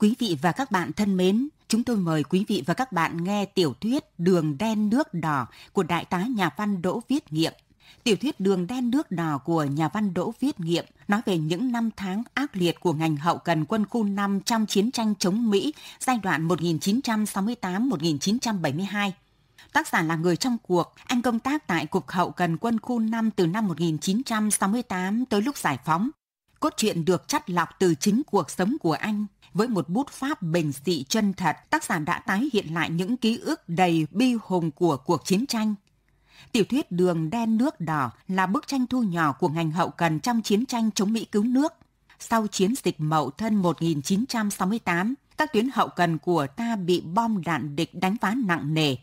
Quý vị và các bạn thân mến, chúng tôi mời quý vị và các bạn nghe tiểu thuyết Đường đen nước đỏ của đại tá nhà văn Đỗ Viết Nghiệm. Tiểu thuyết Đường đen nước đỏ của nhà văn Đỗ Viết Nghiệm nói về những năm tháng ác liệt của ngành hậu cần quân khu 5 trong chiến tranh chống Mỹ giai đoạn 1968-1972. Tác giả là người trong cuộc, anh công tác tại Cục Hậu cần quân khu 5 từ năm 1968 tới lúc giải phóng. Cốt truyện được chắt lọc từ chính cuộc sống của anh. Với một bút pháp bình dị chân thật, tác giả đã tái hiện lại những ký ức đầy bi hùng của cuộc chiến tranh. Tiểu thuyết Đường đen nước đỏ là bức tranh thu nhỏ của ngành hậu cần trong chiến tranh chống Mỹ cứu nước. Sau chiến dịch Mậu Thân 1968, các tuyến hậu cần của ta bị bom đạn địch đánh phá nặng nề.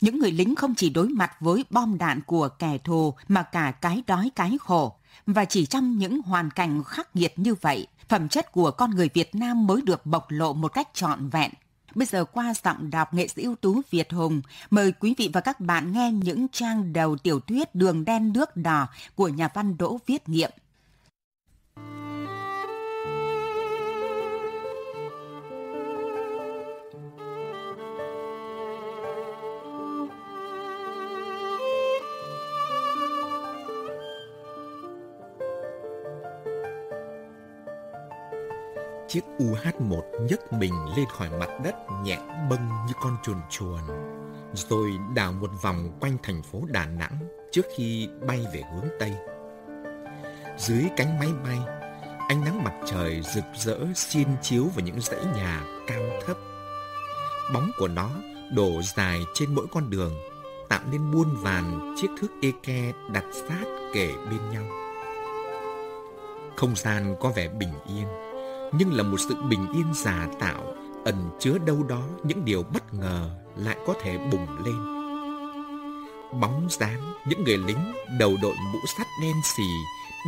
Những người lính không chỉ đối mặt với bom đạn của kẻ thù mà cả cái đói cái khổ. Và chỉ trong những hoàn cảnh khắc nghiệt như vậy, phẩm chất của con người Việt Nam mới được bộc lộ một cách trọn vẹn. Bây giờ qua giọng đọc nghệ sĩ ưu tú Việt Hùng, mời quý vị và các bạn nghe những trang đầu tiểu thuyết Đường đen nước đỏ của nhà văn Đỗ Viết Nghiệm. Chiếc UH-1 nhấc mình lên khỏi mặt đất nhẹ bâng như con chuồn chuồn, rồi đảo một vòng quanh thành phố Đà Nẵng trước khi bay về hướng Tây. Dưới cánh máy bay, ánh nắng mặt trời rực rỡ xin chiếu vào những dãy nhà cao thấp. Bóng của nó đổ dài trên mỗi con đường, tạo nên muôn vàn chiếc thước eke đặt sát kề bên nhau. Không gian có vẻ bình yên, nhưng là một sự bình yên giả tạo ẩn chứa đâu đó những điều bất ngờ lại có thể bùng lên. Bóng dáng những người lính đầu đội mũ sắt đen xì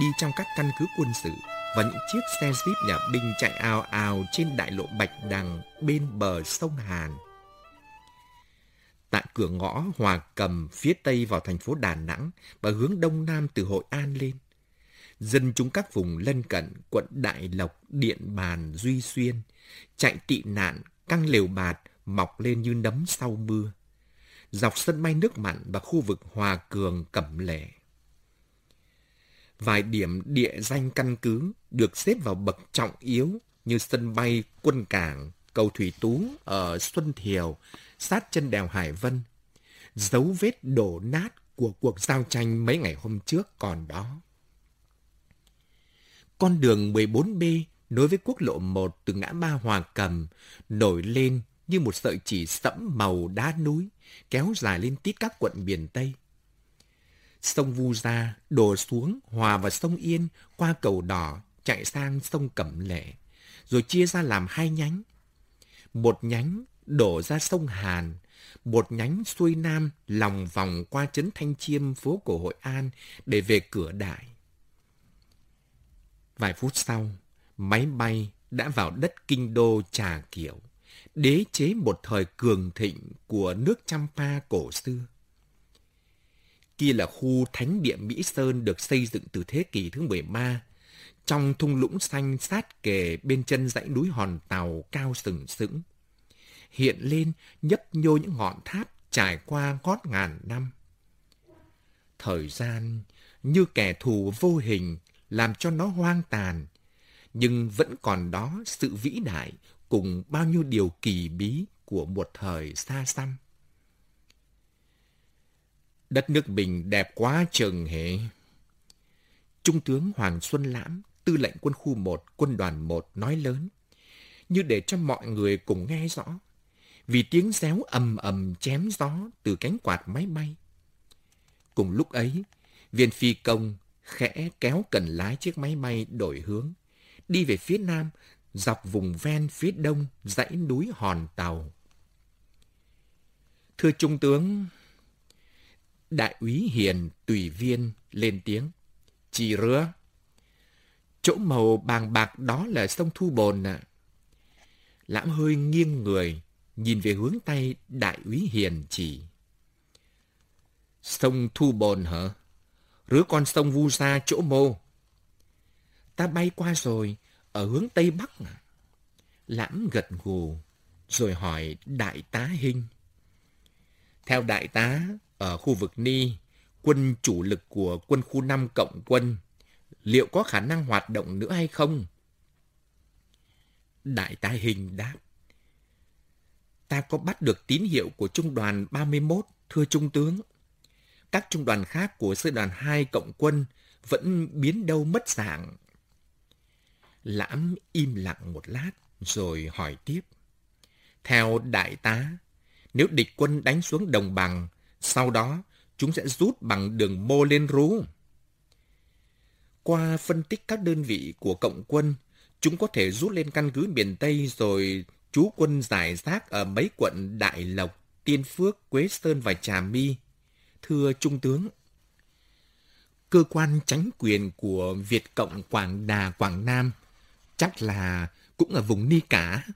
đi trong các căn cứ quân sự và những chiếc xe jeep nhà binh chạy ào ào trên đại lộ Bạch Đằng bên bờ sông Hàn. Tại cửa ngõ Hòa Cầm phía tây vào thành phố Đà Nẵng và hướng đông nam từ Hội An lên, dân chúng các vùng lân cận quận Đại Lộc, Điện Bàn, Duy Xuyên, chạy tị nạn, căng lều bạt, mọc lên như nấm sau mưa. Dọc sân bay nước mặn và khu vực Hòa Cường, Cẩm Lệ. Vài điểm địa danh căn cứ được xếp vào bậc trọng yếu như sân bay quân cảng, cầu Thủy Tú ở Xuân Thiều, sát chân đèo Hải Vân. Dấu vết đổ nát của cuộc giao tranh mấy ngày hôm trước còn đó. Con đường 14B nối với quốc lộ 1 từ ngã ba Hòa Cầm nổi lên như một sợi chỉ sẫm màu đá núi kéo dài lên tít các quận miền Tây. Sông Vu Gia đổ xuống hòa vào sông Yên qua cầu đỏ chạy sang sông Cẩm Lệ, rồi chia ra làm hai nhánh. Một nhánh đổ ra sông Hàn, một nhánh xuôi nam lòng vòng qua trấn Thanh Chiêm phố cổ Hội An để về cửa đại. Vài phút sau, máy bay đã vào đất kinh đô Trà Kiểu, đế chế một thời cường thịnh của nước Champa cổ xưa. Kia là khu thánh địa Mỹ Sơn được xây dựng từ thế kỷ thứ 13, trong thung lũng xanh sát kề bên chân dãy núi Hòn Tàu cao sừng sững. Hiện lên nhấp nhô những ngọn tháp trải qua gót ngàn năm. Thời gian như kẻ thù vô hình làm cho nó hoang tàn, nhưng vẫn còn đó sự vĩ đại cùng bao nhiêu điều kỳ bí của một thời xa xăm. Đất nước mình đẹp quá chừng hệ. Trung tướng Hoàng Xuân Lãm, tư lệnh quân khu 1, quân đoàn 1 nói lớn, như để cho mọi người cùng nghe rõ, vì tiếng réo ầm ầm chém gió từ cánh quạt máy bay. Cùng lúc ấy, viên phi công khẽ kéo cần lái chiếc máy bay đổi hướng, đi về phía nam, dọc vùng ven phía đông dãy núi Hòn Tàu. Thưa Trung tướng, Đại úy Hiền tùy viên lên tiếng. chỉ rứa, chỗ màu bàng bạc đó là sông Thu Bồn ạ. À. Lãm hơi nghiêng người, nhìn về hướng tay Đại úy Hiền chỉ. Sông Thu Bồn hả? Rứa con sông Vu Sa chỗ mô. Ta bay qua rồi, ở hướng Tây Bắc. À? Lãm gật gù, rồi hỏi đại tá Hinh. Theo đại tá, ở khu vực Ni, quân chủ lực của quân khu 5 cộng quân, liệu có khả năng hoạt động nữa hay không? Đại tá Hình đáp. Ta có bắt được tín hiệu của trung đoàn 31, thưa trung tướng. Các trung đoàn khác của sư đoàn 2 cộng quân vẫn biến đâu mất dạng. Lãm im lặng một lát rồi hỏi tiếp. Theo đại tá, nếu địch quân đánh xuống đồng bằng, sau đó chúng sẽ rút bằng đường mô lên rú. Qua phân tích các đơn vị của cộng quân, chúng có thể rút lên căn cứ miền Tây rồi trú quân giải rác ở mấy quận Đại Lộc, Tiên Phước, Quế Sơn và Trà My. Thưa Trung tướng, cơ quan tránh quyền của Việt Cộng Quảng Đà, Quảng Nam chắc là cũng ở vùng Ni cả.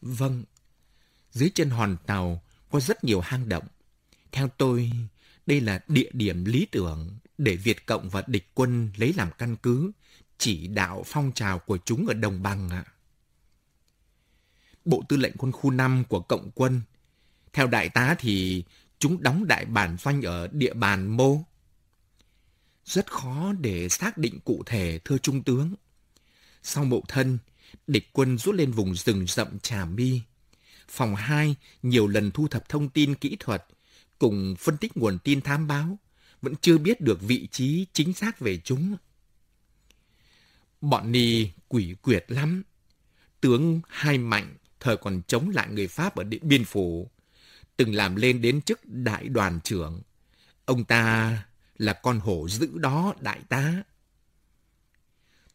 Vâng, dưới chân hòn tàu có rất nhiều hang động. Theo tôi, đây là địa điểm lý tưởng để Việt Cộng và địch quân lấy làm căn cứ, chỉ đạo phong trào của chúng ở đồng bằng ạ. Bộ tư lệnh quân khu 5 của Cộng quân, theo đại tá thì chúng đóng đại bản doanh ở địa bàn mô. Rất khó để xác định cụ thể, thưa Trung tướng. Sau mộ thân, địch quân rút lên vùng rừng rậm Trà My. Phòng 2 nhiều lần thu thập thông tin kỹ thuật cùng phân tích nguồn tin thám báo, vẫn chưa biết được vị trí chính xác về chúng. Bọn nì quỷ quyệt lắm. Tướng Hai Mạnh thời còn chống lại người Pháp ở Điện Biên Phủ, từng làm lên đến chức đại đoàn trưởng. Ông ta là con hổ dữ đó, đại tá.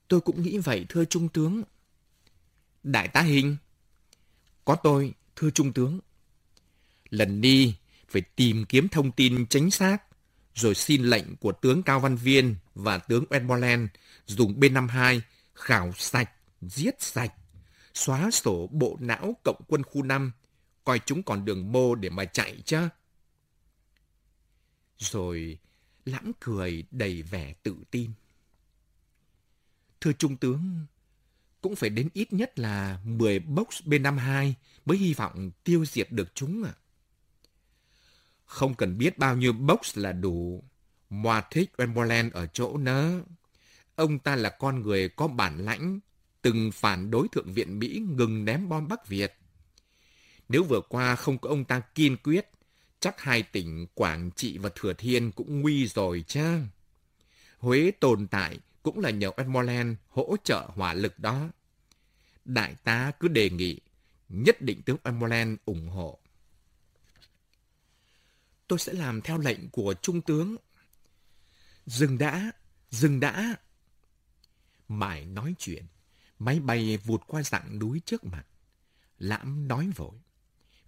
Tôi cũng nghĩ vậy, thưa Trung tướng. Đại tá Hình, có tôi, thưa Trung tướng. Lần đi, phải tìm kiếm thông tin chính xác, rồi xin lệnh của tướng Cao Văn Viên và tướng Edmoland dùng B-52 khảo sạch, giết sạch, xóa sổ bộ não cộng quân khu 5, coi chúng còn đường mô để mà chạy chứ. Rồi lãng cười đầy vẻ tự tin. Thưa Trung tướng, cũng phải đến ít nhất là 10 box B-52 mới hy vọng tiêu diệt được chúng ạ. À. Không cần biết bao nhiêu box là đủ. Moa thích Westmoreland ở chỗ nớ. Ông ta là con người có bản lãnh, từng phản đối Thượng viện Mỹ ngừng ném bom Bắc Việt. Nếu vừa qua không có ông ta kiên quyết, chắc hai tỉnh Quảng Trị và Thừa Thiên cũng nguy rồi chứ. Huế tồn tại cũng là nhờ Westmoreland hỗ trợ hỏa lực đó. Đại tá cứ đề nghị, nhất định tướng Westmoreland ủng hộ tôi sẽ làm theo lệnh của trung tướng. Dừng đã, dừng đã. Mãi nói chuyện, máy bay vụt qua dặng núi trước mặt. Lãm nói vội.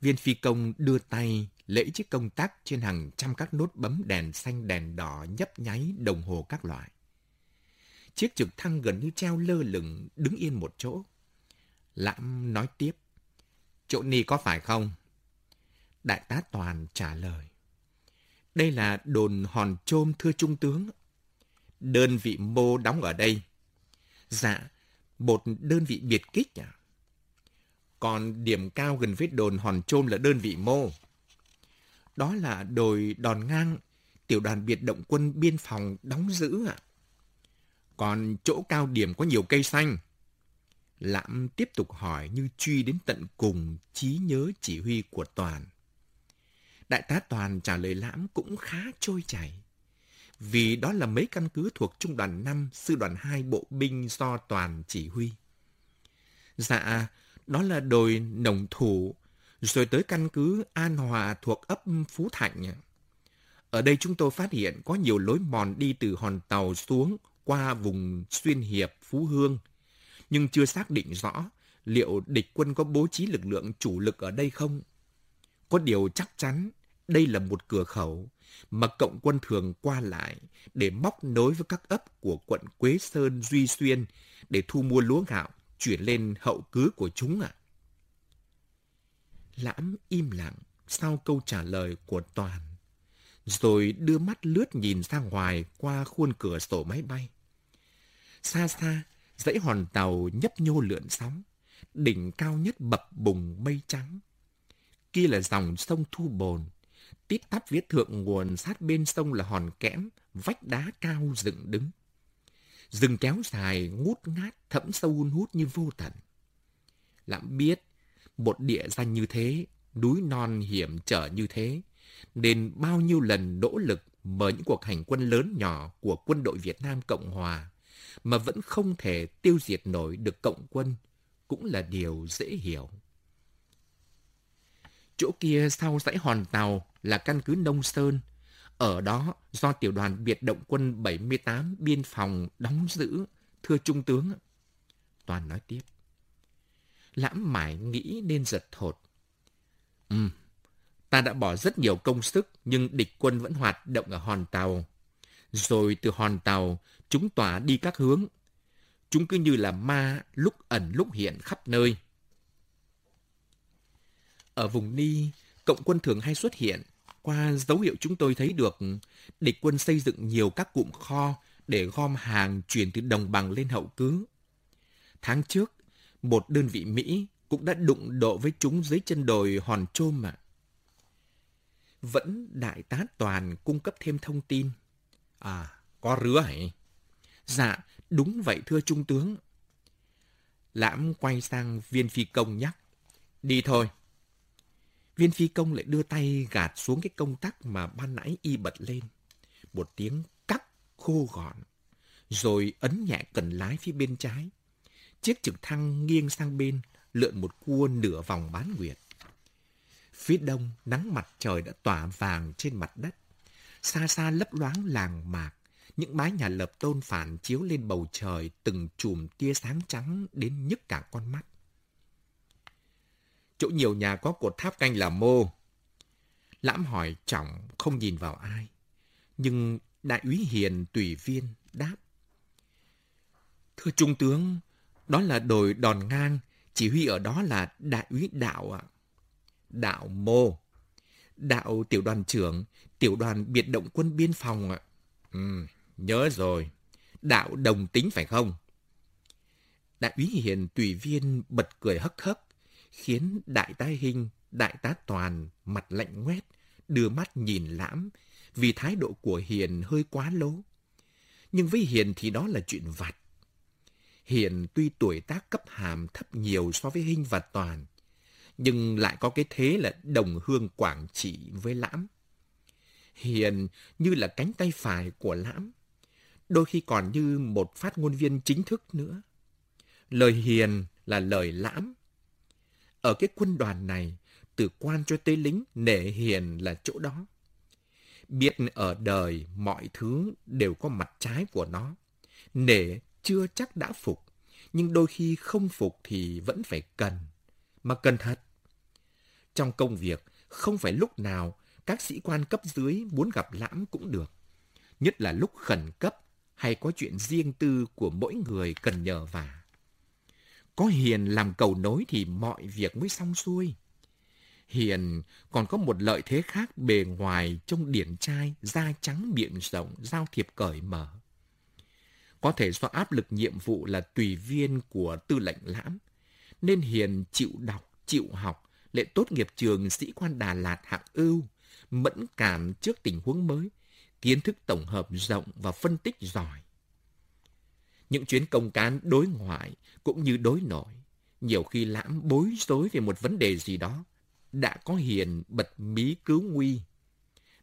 Viên phi công đưa tay lễ chiếc công tắc trên hàng trăm các nút bấm đèn xanh đèn đỏ nhấp nháy đồng hồ các loại. Chiếc trực thăng gần như treo lơ lửng đứng yên một chỗ. Lãm nói tiếp. Chỗ ni có phải không? Đại tá Toàn trả lời. Đây là đồn hòn trôm thưa trung tướng. Đơn vị mô đóng ở đây. Dạ, một đơn vị biệt kích à? Còn điểm cao gần với đồn hòn trôm là đơn vị mô. Đó là đồi đòn ngang, tiểu đoàn biệt động quân biên phòng đóng giữ ạ. À? Còn chỗ cao điểm có nhiều cây xanh. Lãm tiếp tục hỏi như truy đến tận cùng trí nhớ chỉ huy của Toàn. Đại tá Toàn trả lời lãm cũng khá trôi chảy. Vì đó là mấy căn cứ thuộc Trung đoàn 5, Sư đoàn 2 Bộ binh do Toàn chỉ huy. Dạ, đó là đồi Nồng Thủ, rồi tới căn cứ An Hòa thuộc ấp Phú Thạnh. Ở đây chúng tôi phát hiện có nhiều lối mòn đi từ hòn tàu xuống qua vùng Xuyên Hiệp, Phú Hương, nhưng chưa xác định rõ liệu địch quân có bố trí lực lượng chủ lực ở đây không. Có điều chắc chắn đây là một cửa khẩu mà cộng quân thường qua lại để móc nối với các ấp của quận Quế Sơn, Duy Xuyên để thu mua lúa gạo chuyển lên hậu cứ của chúng ạ. À? Lãm im lặng sau câu trả lời của Toàn, rồi đưa mắt lướt nhìn ra ngoài qua khuôn cửa sổ máy bay. Xa xa, dãy hòn tàu nhấp nhô lượn sóng, đỉnh cao nhất bập bùng mây trắng. Kia là dòng sông Thu Bồn, tít tắp viết thượng nguồn sát bên sông là hòn kẽm, vách đá cao dựng đứng. Rừng kéo dài, ngút ngát, thẫm sâu hun hút như vô tận. Lãm biết, một địa danh như thế, núi non hiểm trở như thế, nên bao nhiêu lần nỗ lực mở những cuộc hành quân lớn nhỏ của quân đội Việt Nam Cộng Hòa mà vẫn không thể tiêu diệt nổi được cộng quân cũng là điều dễ hiểu. Chỗ kia sau dãy hòn tàu là căn cứ Nông Sơn. Ở đó do tiểu đoàn biệt động quân 78 biên phòng đóng giữ, thưa Trung tướng. Toàn nói tiếp. Lãm mải nghĩ nên giật thột. Ừ, ta đã bỏ rất nhiều công sức nhưng địch quân vẫn hoạt động ở hòn tàu. Rồi từ hòn tàu, chúng tỏa đi các hướng. Chúng cứ như là ma lúc ẩn lúc hiện khắp nơi. Ở vùng Ni, cộng quân thường hay xuất hiện. Qua dấu hiệu chúng tôi thấy được, địch quân xây dựng nhiều các cụm kho để gom hàng chuyển từ đồng bằng lên hậu cứ. Tháng trước, một đơn vị Mỹ cũng đã đụng độ với chúng dưới chân đồi hòn trôm mà. Vẫn đại tá Toàn cung cấp thêm thông tin. À, có rứa hả? Dạ, đúng vậy thưa trung tướng. Lãm quay sang viên phi công nhắc. Đi thôi. Viên phi công lại đưa tay gạt xuống cái công tắc mà ban nãy y bật lên. Một tiếng cắt khô gọn. Rồi ấn nhẹ cần lái phía bên trái. Chiếc trực thăng nghiêng sang bên, lượn một cua nửa vòng bán nguyệt. Phía đông, nắng mặt trời đã tỏa vàng trên mặt đất. Xa xa lấp loáng làng mạc, những mái nhà lập tôn phản chiếu lên bầu trời từng chùm tia sáng trắng đến nhức cả con mắt. Chỗ nhiều nhà có cột tháp canh là mô. Lãm hỏi trọng không nhìn vào ai. Nhưng đại úy Hiền tùy viên đáp. Thưa Trung tướng, đó là đồi đòn ngang, chỉ huy ở đó là đại úy đạo ạ. Đạo mô. Đạo tiểu đoàn trưởng, tiểu đoàn biệt động quân biên phòng ạ. Ừ, nhớ rồi. Đạo đồng tính phải không? Đại úy Hiền tùy viên bật cười hấc hấc khiến đại tá Hinh, đại tá Toàn mặt lạnh ngoét, đưa mắt nhìn lãm, vì thái độ của Hiền hơi quá lố. Nhưng với Hiền thì đó là chuyện vặt. Hiền tuy tuổi tác cấp hàm thấp nhiều so với Hinh và Toàn, nhưng lại có cái thế là đồng hương Quảng Trị với Lãm. Hiền như là cánh tay phải của Lãm, đôi khi còn như một phát ngôn viên chính thức nữa. Lời Hiền là lời Lãm. Ở cái quân đoàn này, từ quan cho tới lính, nể Hiền là chỗ đó. Biết ở đời mọi thứ đều có mặt trái của nó. Nể chưa chắc đã phục, nhưng đôi khi không phục thì vẫn phải cần, mà cần thật. Trong công việc, không phải lúc nào các sĩ quan cấp dưới muốn gặp lãm cũng được. Nhất là lúc khẩn cấp hay có chuyện riêng tư của mỗi người cần nhờ vả. Có Hiền làm cầu nối thì mọi việc mới xong xuôi. Hiền còn có một lợi thế khác bề ngoài trong điển trai, da trắng miệng rộng, giao thiệp cởi mở. Có thể do áp lực nhiệm vụ là tùy viên của tư lệnh lãm, nên Hiền chịu đọc, chịu học, lệ tốt nghiệp trường sĩ quan Đà Lạt hạng ưu, mẫn cảm trước tình huống mới, kiến thức tổng hợp rộng và phân tích giỏi. Những chuyến công cán đối ngoại cũng như đối nội, nhiều khi lãm bối rối về một vấn đề gì đó, đã có Hiền bật mí cứu nguy.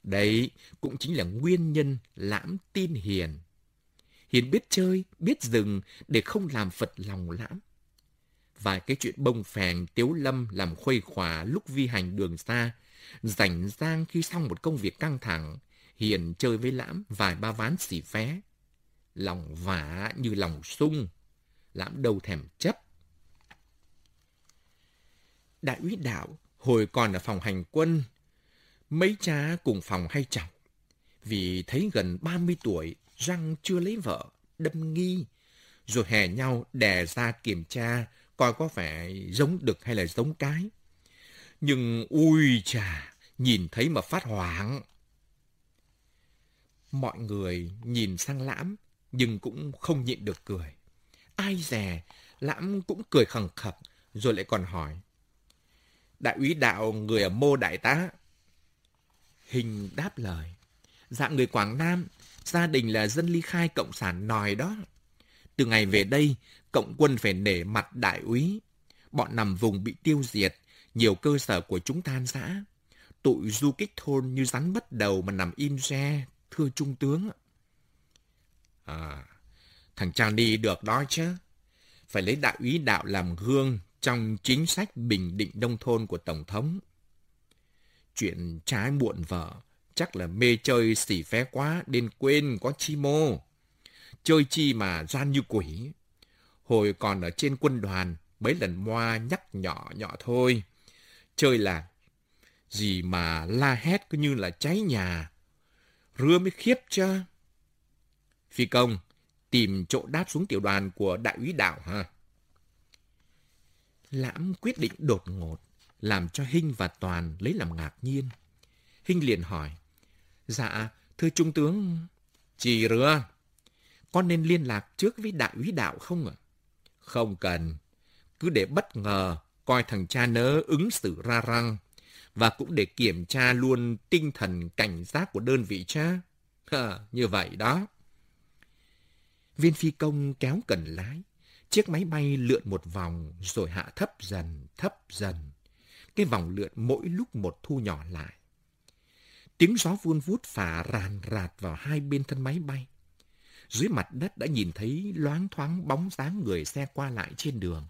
Đấy cũng chính là nguyên nhân lãm tin Hiền Hiền biết chơi, biết dừng để không làm phật lòng lãm. Vài cái chuyện bông phèn tiếu lâm làm khuây khỏa lúc vi hành đường xa, rảnh rang khi xong một công việc căng thẳng, Hiền chơi với lãm vài ba ván xỉ vé. Lòng vả như lòng sung, lãm đâu thèm chấp. Đại úy đạo hồi còn ở phòng hành quân, mấy cha cùng phòng hay chọc. Vì thấy gần 30 tuổi răng chưa lấy vợ, đâm nghi, rồi hè nhau đè ra kiểm tra coi có phải giống đực hay là giống cái. Nhưng ui chà, nhìn thấy mà phát hoảng. Mọi người nhìn sang lãm, nhưng cũng không nhịn được cười. Ai dè, lãm cũng cười khẳng khập rồi lại còn hỏi. Đại úy đạo người ở mô đại tá. Hình đáp lời. Dạ người Quảng Nam, gia đình là dân ly khai cộng sản nòi đó. Từ ngày về đây, cộng quân phải nể mặt đại úy. Bọn nằm vùng bị tiêu diệt, nhiều cơ sở của chúng tan rã. Tụi du kích thôn như rắn bất đầu mà nằm im re, thưa trung tướng. À, thằng Charlie được đó chứ. Phải lấy đại úy đạo làm gương trong chính sách bình định nông thôn của Tổng thống. Chuyện trái muộn vợ, chắc là mê chơi xỉ phé quá, nên quên có chi mô. Chơi chi mà gian như quỷ. Hồi còn ở trên quân đoàn, mấy lần moa nhắc nhỏ nhỏ thôi. Chơi là gì mà la hét cứ như là cháy nhà. Rưa mới khiếp chứ. Phi công, tìm chỗ đáp xuống tiểu đoàn của đại úy đảo ha. Lãm quyết định đột ngột, làm cho Hinh và Toàn lấy làm ngạc nhiên. Hinh liền hỏi, Dạ, thưa Trung tướng, chỉ rửa, con nên liên lạc trước với đại úy đạo không ạ? Không cần, cứ để bất ngờ coi thằng cha nớ ứng xử ra răng và cũng để kiểm tra luôn tinh thần cảnh giác của đơn vị cha. À, như vậy đó. Viên phi công kéo cần lái, chiếc máy bay lượn một vòng rồi hạ thấp dần, thấp dần. Cái vòng lượn mỗi lúc một thu nhỏ lại. Tiếng gió vun vút phả ràn rạt vào hai bên thân máy bay. Dưới mặt đất đã nhìn thấy loáng thoáng bóng dáng người xe qua lại trên đường.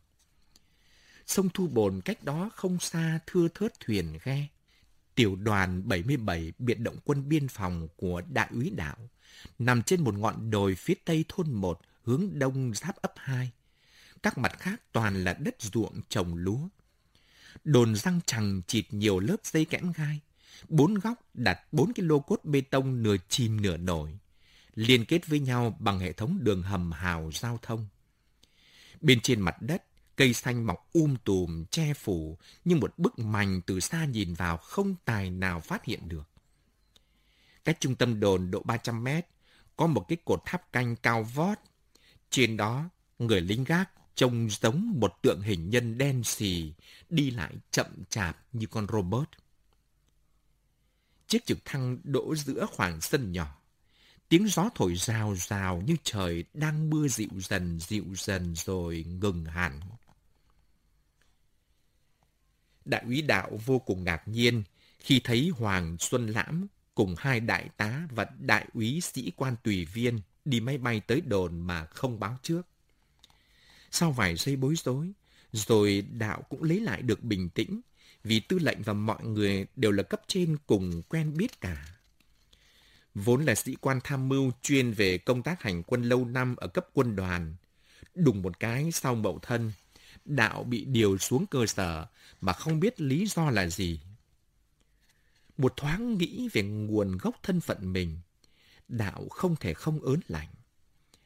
Sông Thu Bồn cách đó không xa thưa thớt thuyền ghe. Tiểu đoàn 77 biệt động quân biên phòng của đại úy đảo nằm trên một ngọn đồi phía tây thôn 1 hướng đông giáp ấp 2. Các mặt khác toàn là đất ruộng trồng lúa. Đồn răng chẳng chịt nhiều lớp dây kẽm gai. Bốn góc đặt bốn cái lô cốt bê tông nửa chìm nửa nổi, liên kết với nhau bằng hệ thống đường hầm hào giao thông. Bên trên mặt đất, cây xanh mọc um tùm che phủ như một bức mành từ xa nhìn vào không tài nào phát hiện được. Cách trung tâm đồn độ 300 mét, có một cái cột tháp canh cao vót. Trên đó, người lính gác trông giống một tượng hình nhân đen xì, đi lại chậm chạp như con robot. Chiếc trực thăng đỗ giữa khoảng sân nhỏ. Tiếng gió thổi rào rào như trời đang mưa dịu dần dịu dần rồi ngừng hẳn. Đại úy đạo vô cùng ngạc nhiên khi thấy Hoàng Xuân Lãm cùng hai đại tá và đại úy sĩ quan tùy viên đi máy bay tới đồn mà không báo trước. Sau vài giây bối rối, rồi đạo cũng lấy lại được bình tĩnh vì tư lệnh và mọi người đều là cấp trên cùng quen biết cả. Vốn là sĩ quan tham mưu chuyên về công tác hành quân lâu năm ở cấp quân đoàn. Đùng một cái sau mậu thân, đạo bị điều xuống cơ sở mà không biết lý do là gì. Một thoáng nghĩ về nguồn gốc thân phận mình, đạo không thể không ớn lạnh.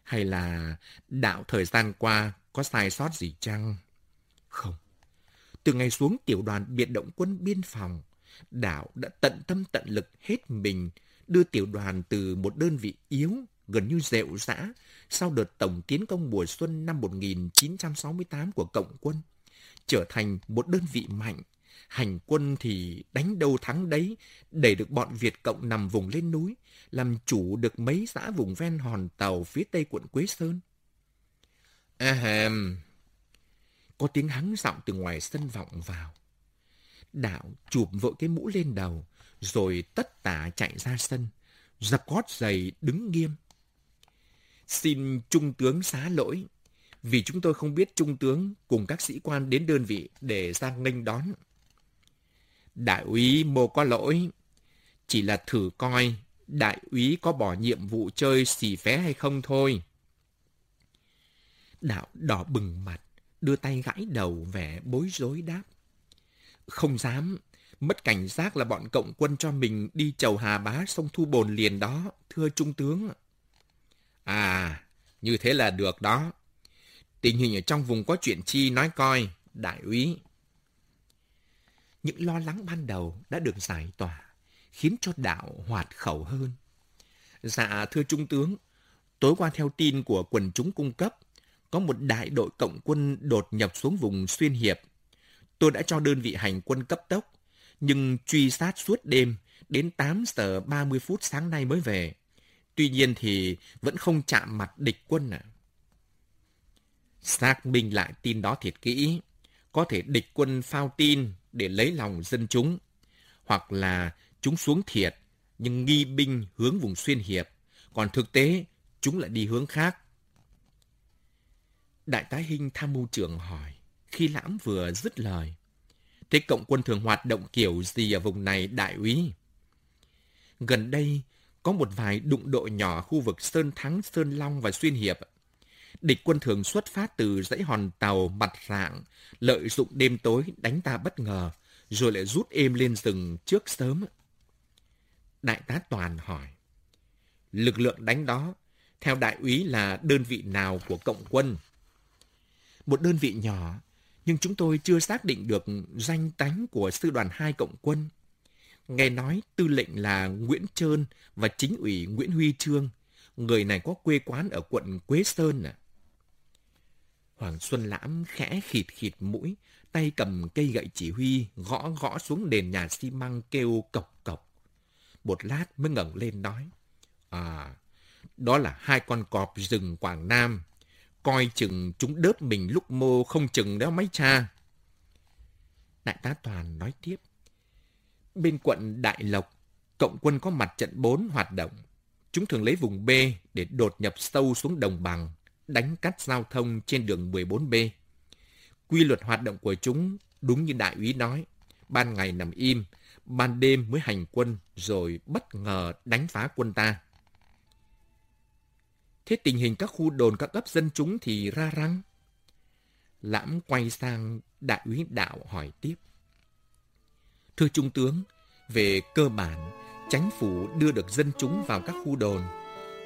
Hay là đạo thời gian qua có sai sót gì chăng? Không. Từ ngày xuống tiểu đoàn biệt động quân biên phòng, đạo đã tận tâm tận lực hết mình đưa tiểu đoàn từ một đơn vị yếu, gần như rệu rã, sau đợt tổng tiến công mùa xuân năm 1968 của Cộng quân, trở thành một đơn vị mạnh. Hành quân thì đánh đâu thắng đấy, để được bọn Việt Cộng nằm vùng lên núi, làm chủ được mấy xã vùng ven hòn tàu phía tây quận Quế Sơn. à Ahem, có tiếng hắng giọng từ ngoài sân vọng vào. Đạo chụp vội cái mũ lên đầu, rồi tất tả chạy ra sân, dập gót giày đứng nghiêm. Xin Trung tướng xá lỗi, vì chúng tôi không biết Trung tướng cùng các sĩ quan đến đơn vị để ra nghênh đón. Đại úy mô có lỗi, chỉ là thử coi đại úy có bỏ nhiệm vụ chơi xì phé hay không thôi. Đạo đỏ bừng mặt, đưa tay gãi đầu vẻ bối rối đáp. Không dám, mất cảnh giác là bọn cộng quân cho mình đi chầu hà bá sông Thu Bồn liền đó, thưa Trung tướng. À, như thế là được đó. Tình hình ở trong vùng có chuyện chi nói coi, đại úy. Những lo lắng ban đầu đã được giải tỏa, khiến cho đạo hoạt khẩu hơn. Dạ, thưa Trung tướng, tối qua theo tin của quần chúng cung cấp, có một đại đội cộng quân đột nhập xuống vùng Xuyên Hiệp Tôi đã cho đơn vị hành quân cấp tốc, nhưng truy sát suốt đêm, đến 8 giờ 30 phút sáng nay mới về. Tuy nhiên thì vẫn không chạm mặt địch quân à. Xác minh lại tin đó thiệt kỹ. Có thể địch quân phao tin để lấy lòng dân chúng. Hoặc là chúng xuống thiệt, nhưng nghi binh hướng vùng xuyên hiệp. Còn thực tế, chúng lại đi hướng khác. Đại tá Hinh tham mưu trưởng hỏi, khi lãm vừa dứt lời. Thế cộng quân thường hoạt động kiểu gì ở vùng này đại úy? Gần đây, có một vài đụng độ nhỏ khu vực Sơn Thắng, Sơn Long và Xuyên Hiệp. Địch quân thường xuất phát từ dãy hòn tàu mặt rạng, lợi dụng đêm tối đánh ta bất ngờ, rồi lại rút êm lên rừng trước sớm. Đại tá Toàn hỏi, lực lượng đánh đó, theo đại úy là đơn vị nào của cộng quân? Một đơn vị nhỏ, nhưng chúng tôi chưa xác định được danh tánh của sư đoàn 2 cộng quân. Nghe nói tư lệnh là Nguyễn Trơn và chính ủy Nguyễn Huy Trương. Người này có quê quán ở quận Quế Sơn à. Hoàng Xuân Lãm khẽ khịt khịt mũi, tay cầm cây gậy chỉ huy, gõ gõ xuống nền nhà xi măng kêu cộc cộc. Một lát mới ngẩng lên nói. À, đó là hai con cọp rừng Quảng Nam. Coi chừng chúng đớp mình lúc mô không chừng đó mấy cha. Đại tá Toàn nói tiếp. Bên quận Đại Lộc, cộng quân có mặt trận 4 hoạt động. Chúng thường lấy vùng B để đột nhập sâu xuống đồng bằng, đánh cắt giao thông trên đường 14B. Quy luật hoạt động của chúng đúng như đại úy nói, ban ngày nằm im, ban đêm mới hành quân rồi bất ngờ đánh phá quân ta. Thế tình hình các khu đồn các ấp dân chúng thì ra răng. Lãm quay sang đại úy đạo hỏi tiếp. Thưa Trung tướng, về cơ bản, chính phủ đưa được dân chúng vào các khu đồn,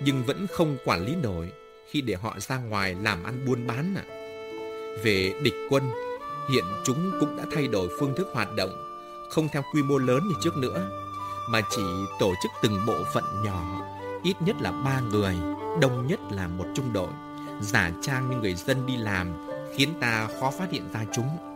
nhưng vẫn không quản lý nổi khi để họ ra ngoài làm ăn buôn bán. À. Về địch quân, hiện chúng cũng đã thay đổi phương thức hoạt động, không theo quy mô lớn như trước nữa, mà chỉ tổ chức từng bộ phận nhỏ, ít nhất là ba người, đông nhất là một trung đội, giả trang như người dân đi làm, khiến ta khó phát hiện ra chúng.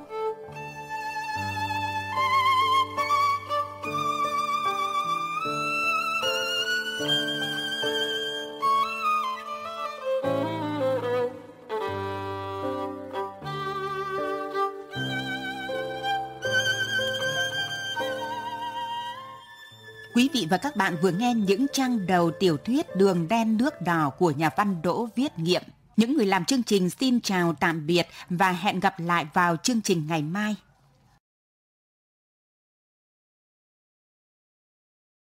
Và các bạn vừa nghe những trang đầu tiểu thuyết Đường đen nước đỏ của nhà văn Đỗ Viết Nghiệm. Những người làm chương trình xin chào tạm biệt và hẹn gặp lại vào chương trình ngày mai.